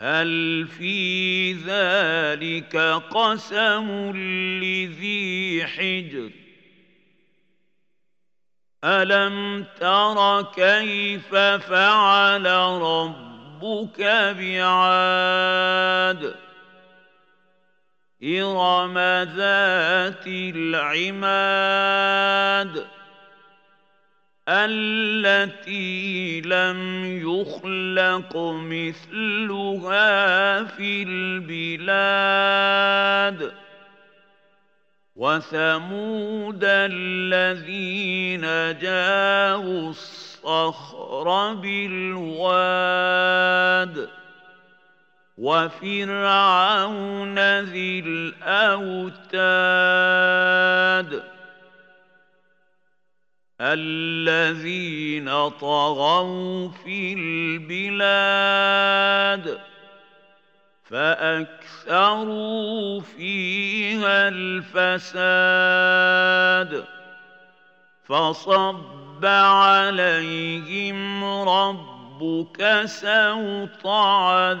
هل في ذلك قسم لذي حجر؟ ألم تر كيف فعل ربك بعاد؟ إرم ذات العماد. التي لم يخلق مثلها في البلاد وثمود الذين جاءوا الصخر بالواد وفرعون ذي الأوتاد الذين طغوا في البلاد فأكثروا فيها الفساد فصب عليهم ربك سوط عذاب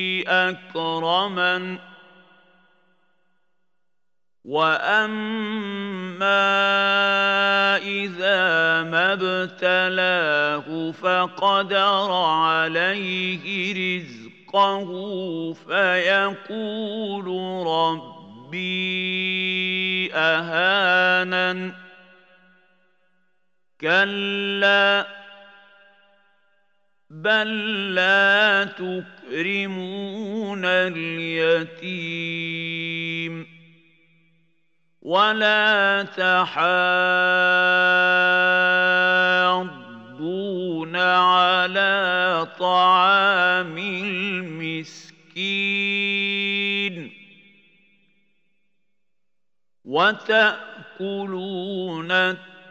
اكرمن وأما إذا ما ابتلاه فقدر عليه رزقه فيقول ربي أهانن. كلا. بل لا تكرمون اليتيم ولا تحاضون على طعام المسكين وتأكلون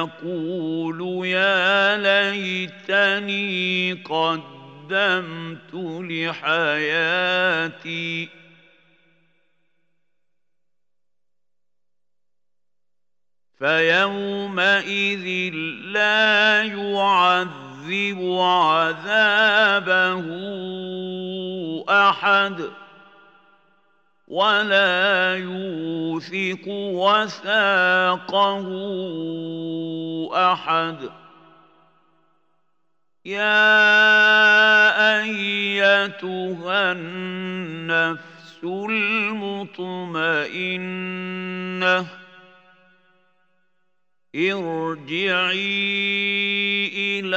يقول يا ليتني قد قدمت لحياتي. فيومئذ لا يعذب عذابه أحد. ولا يوثق وثاقه احد يا ايتها النفس المطمئنه ارجعي إلى